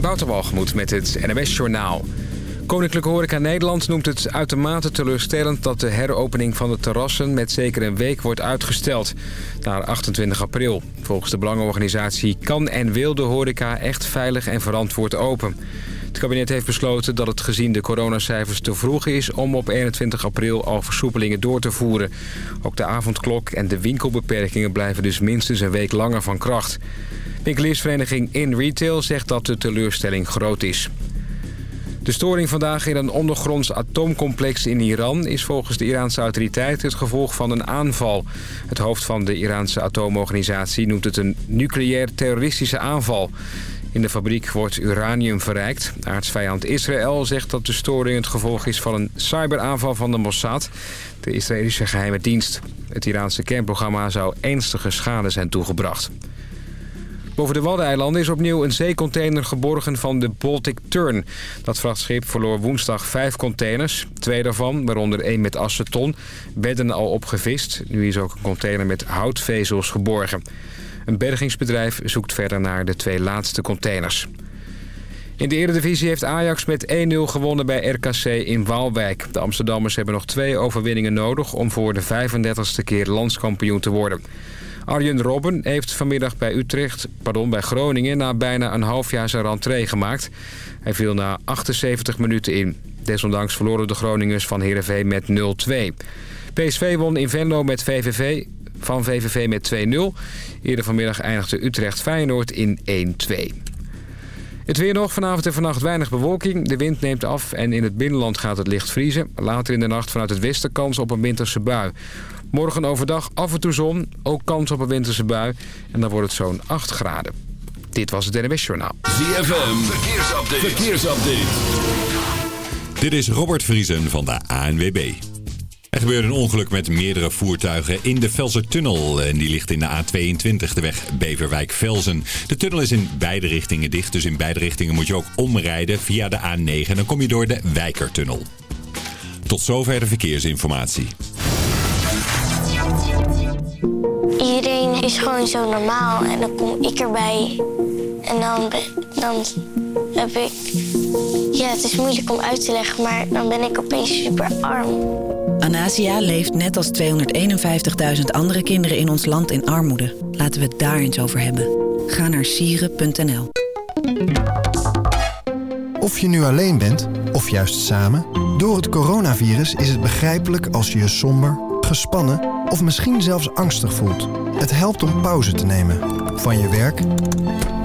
Wouter met het NWS Journaal. Koninklijke Horeca Nederland noemt het uitermate teleurstellend... dat de heropening van de terrassen met zeker een week wordt uitgesteld. Naar 28 april. Volgens de belangenorganisatie kan en wil de horeca echt veilig en verantwoord open. Het kabinet heeft besloten dat het gezien de coronacijfers te vroeg is... om op 21 april al versoepelingen door te voeren. Ook de avondklok en de winkelbeperkingen blijven dus minstens een week langer van kracht. Winkeliersvereniging In Retail zegt dat de teleurstelling groot is. De storing vandaag in een ondergronds atoomcomplex in Iran... is volgens de Iraanse autoriteit het gevolg van een aanval. Het hoofd van de Iraanse atoomorganisatie noemt het een nucleair terroristische aanval. In de fabriek wordt uranium verrijkt. Aardsvijand Israël zegt dat de storing het gevolg is van een cyberaanval van de Mossad... de Israëlische geheime dienst. Het Iraanse kernprogramma zou ernstige schade zijn toegebracht. Boven de Waddeneilanden is opnieuw een zeecontainer geborgen van de Baltic Turn. Dat vrachtschip verloor woensdag vijf containers. Twee daarvan, waaronder één met aceton, werden al opgevist. Nu is ook een container met houtvezels geborgen. Een bergingsbedrijf zoekt verder naar de twee laatste containers. In de Eredivisie heeft Ajax met 1-0 gewonnen bij RKC in Waalwijk. De Amsterdammers hebben nog twee overwinningen nodig... om voor de 35ste keer landskampioen te worden. Arjen Robben heeft vanmiddag bij Utrecht, pardon, bij Groningen... na bijna een half jaar zijn rentree gemaakt. Hij viel na 78 minuten in. Desondanks verloren de Groningers van Heerenveen met 0-2. PSV won in Venlo met VVV, van VVV met 2-0. Eerder vanmiddag eindigde Utrecht Feyenoord in 1-2. Het weer nog. Vanavond en vannacht weinig bewolking. De wind neemt af en in het binnenland gaat het licht vriezen. Later in de nacht vanuit het westen kans op een winterse bui. Morgen overdag af en toe zon, ook kans op een winterse bui. En dan wordt het zo'n 8 graden. Dit was het NWS Journaal. ZFM, verkeersupdate. verkeersupdate. Dit is Robert Vriesen van de ANWB. Er gebeurde een ongeluk met meerdere voertuigen in de Velsertunnel. En die ligt in de A22, de weg Beverwijk-Velzen. De tunnel is in beide richtingen dicht, dus in beide richtingen moet je ook omrijden via de A9. En dan kom je door de Wijkertunnel. Tot zover de verkeersinformatie. Iedereen is gewoon zo normaal en dan kom ik erbij. En dan, dan heb ik... Ja, het is moeilijk om uit te leggen, maar dan ben ik opeens super arm. Anasia leeft net als 251.000 andere kinderen in ons land in armoede. Laten we het daar eens over hebben. Ga naar sieren.nl Of je nu alleen bent, of juist samen... door het coronavirus is het begrijpelijk als je je somber, gespannen... of misschien zelfs angstig voelt. Het helpt om pauze te nemen. Van je werk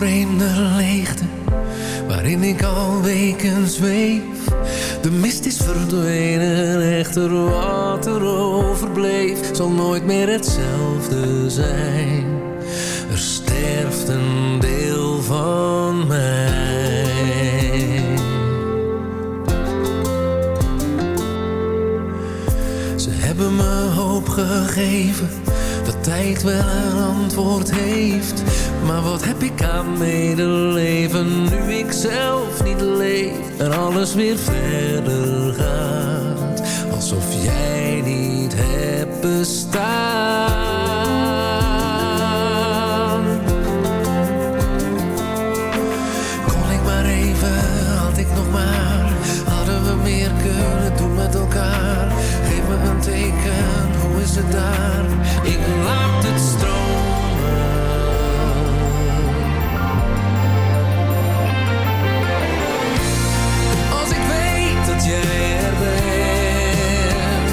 Vreemde leegte, waarin ik al weken zweef? De mist is verdwenen, echter wat er overbleef, zal nooit meer hetzelfde zijn. Er sterft een deel van mij. Ze hebben me hoop gegeven tijd wel een antwoord heeft. Maar wat heb ik aan medeleven nu ik zelf niet leef en alles weer verder gaat. Alsof jij niet hebt bestaan. daar, ik laat het stromen. Als ik weet dat jij er bent,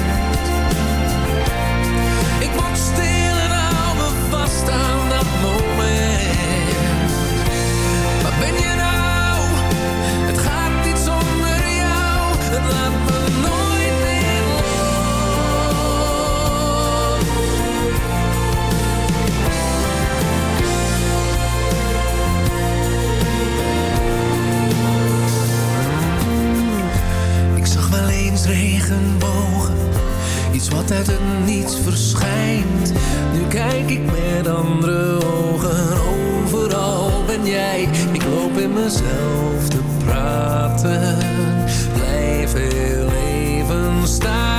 ik word stil en hou me vast aan dat moment. Waar ben je nou? Het gaat niet zonder jou, het laat Iets wat uit het niets verschijnt. Nu kijk ik met andere ogen. Overal ben jij. Ik loop in mezelf te praten. Blijf heel even staan.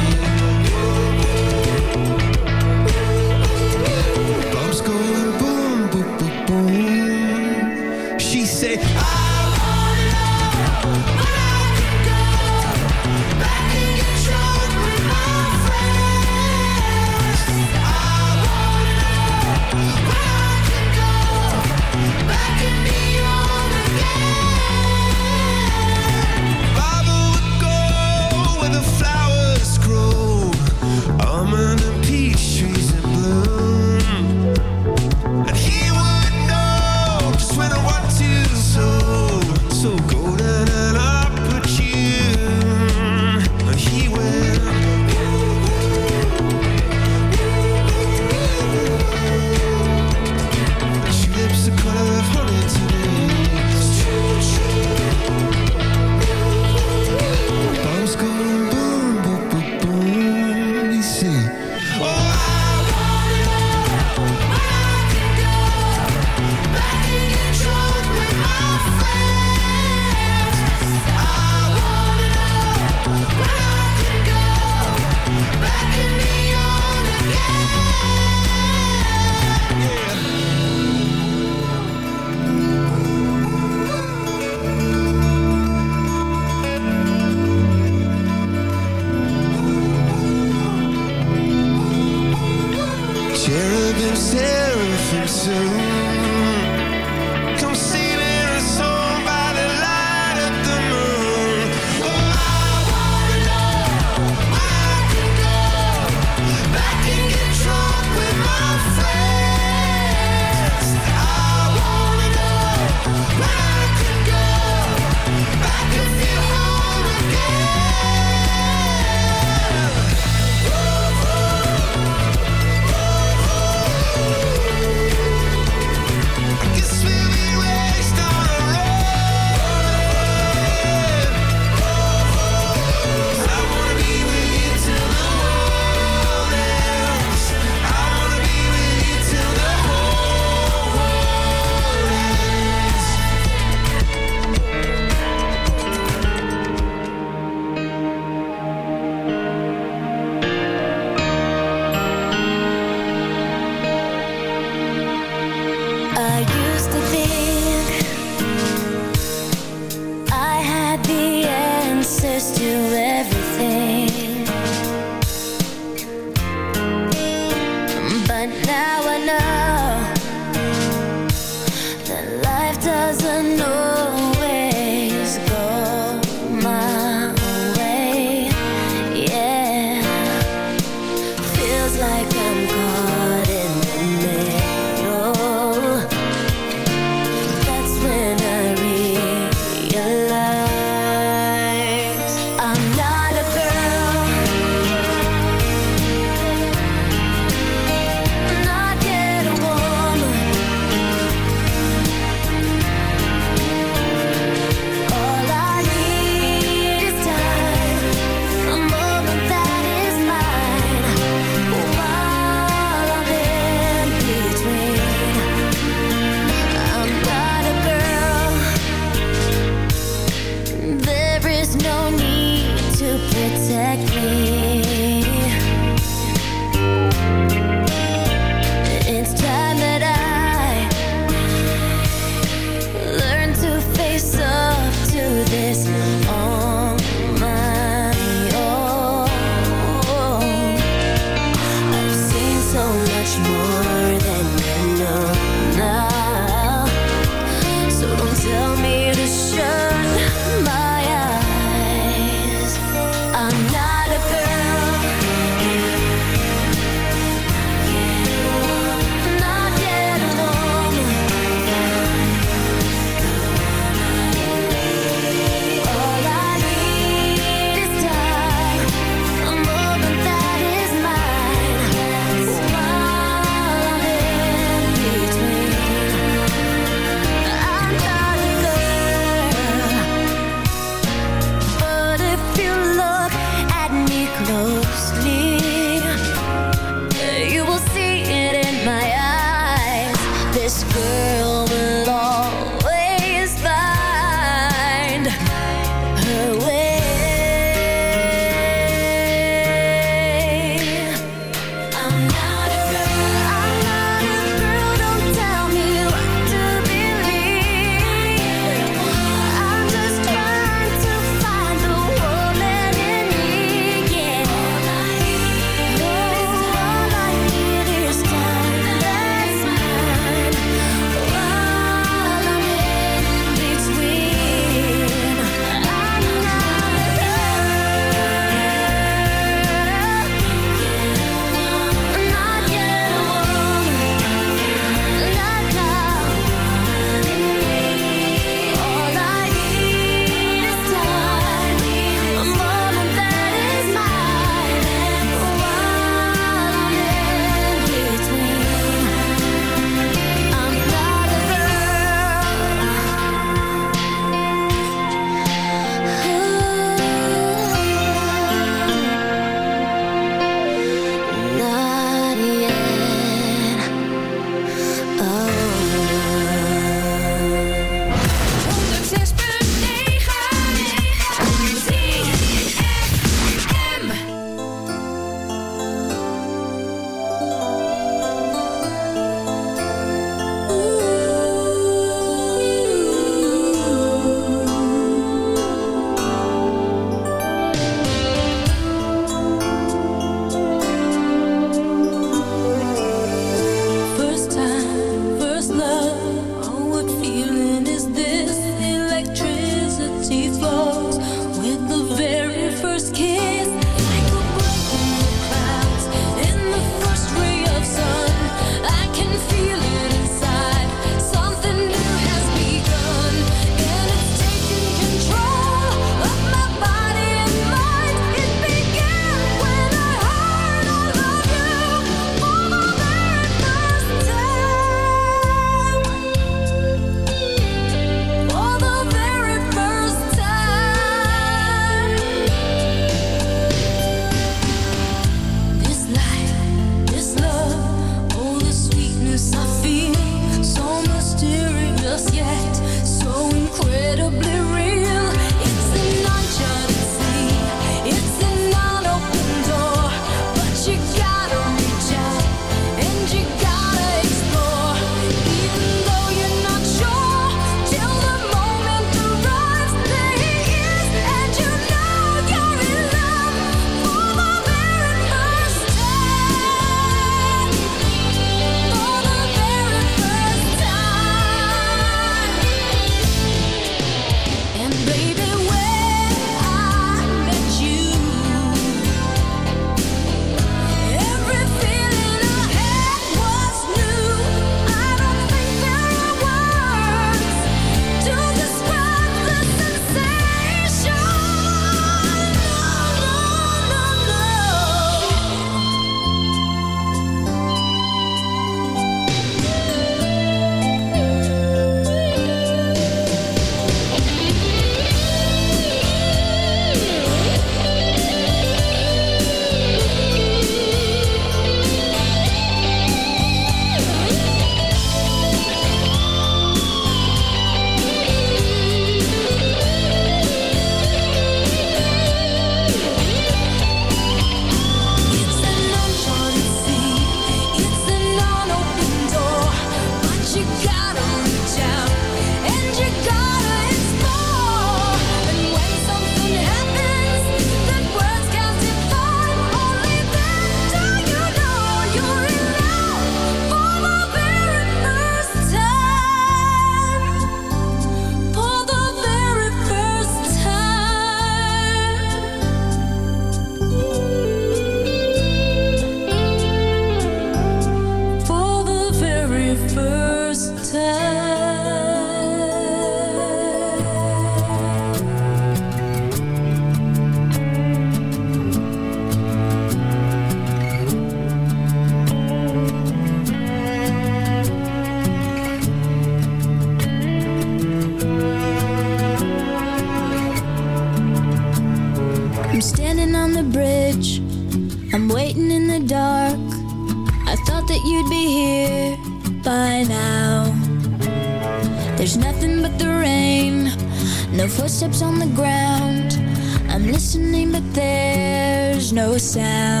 Sound.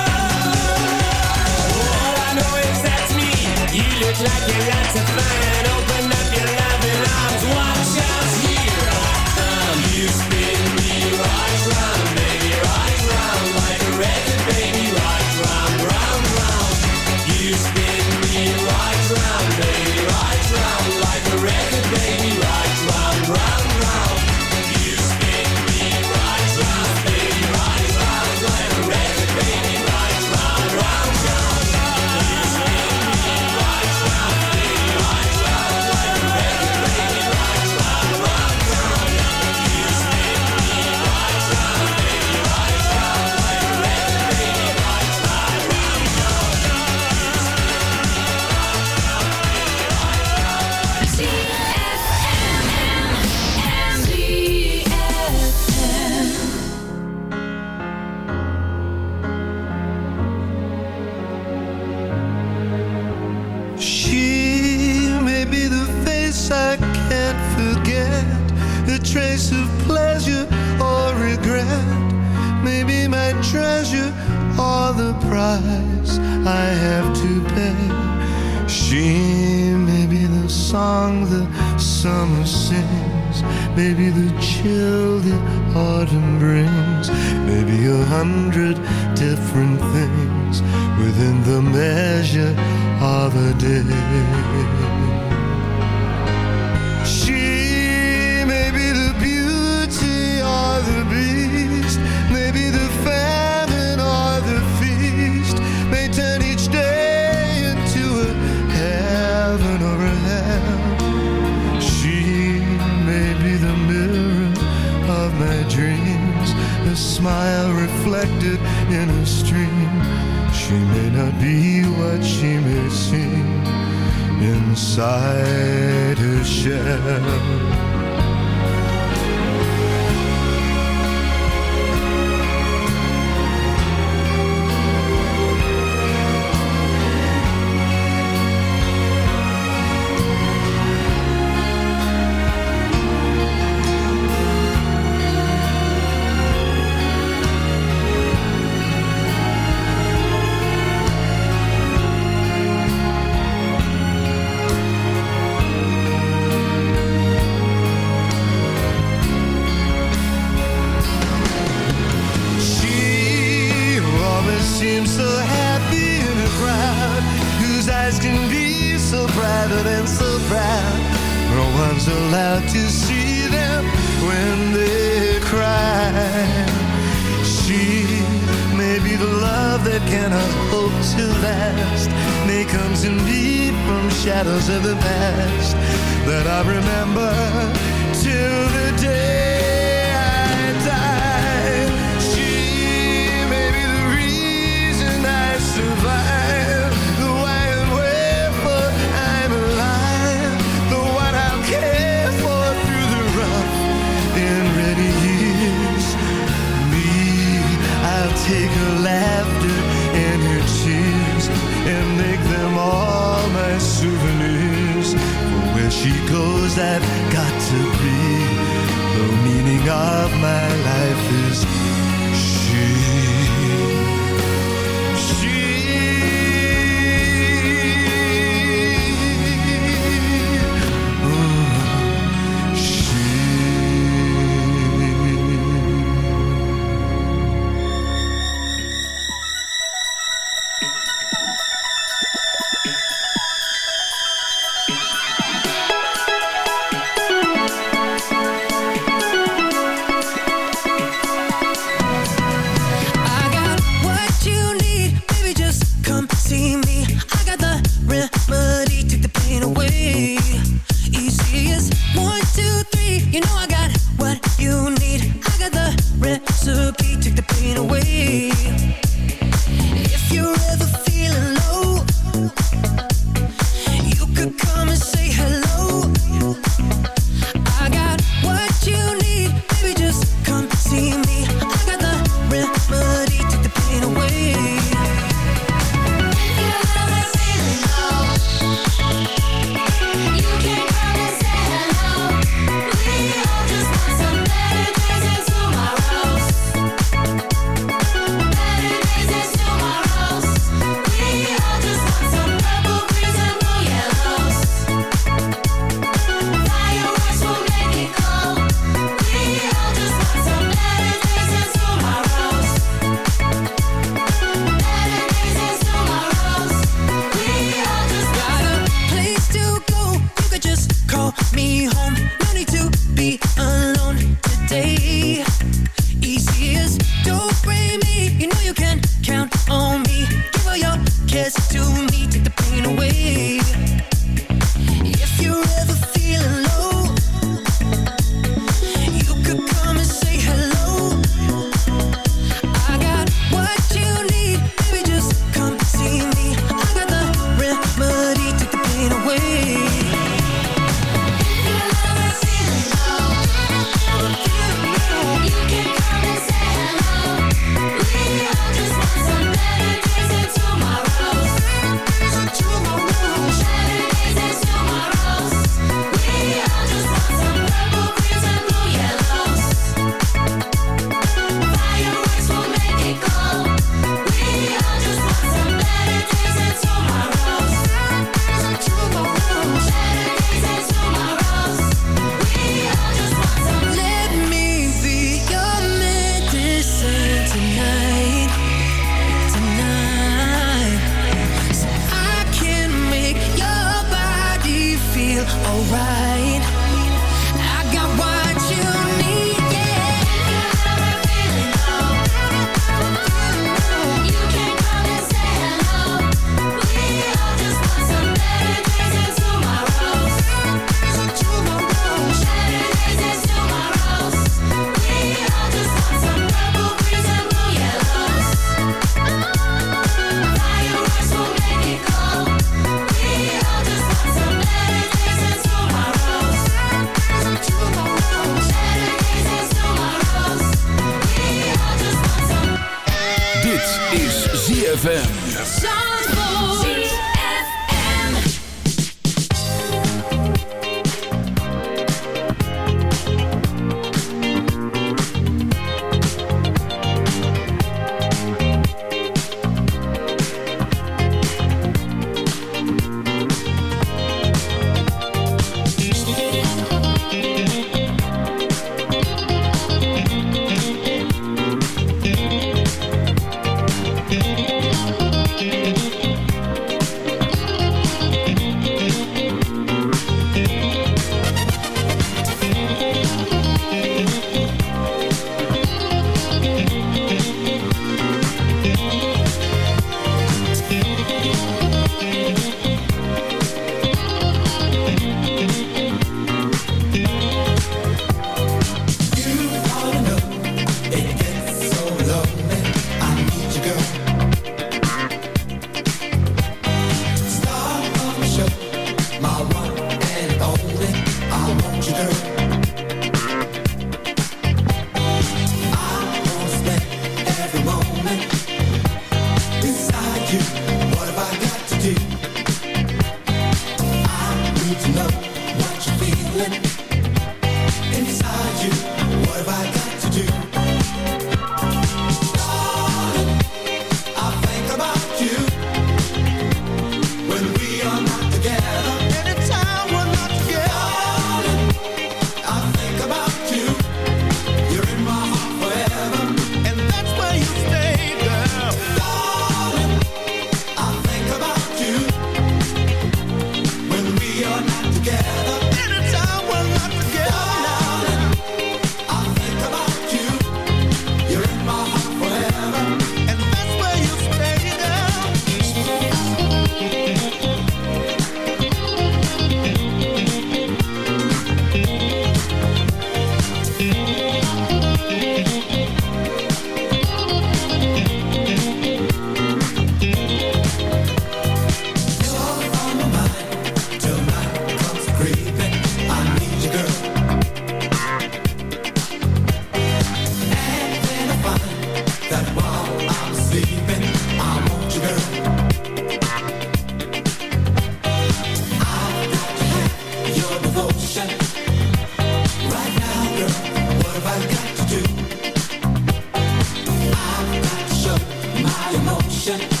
Revolution.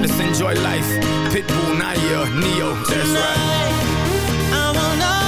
Let's enjoy life. Pitbull, Naya, Neo. That's right. I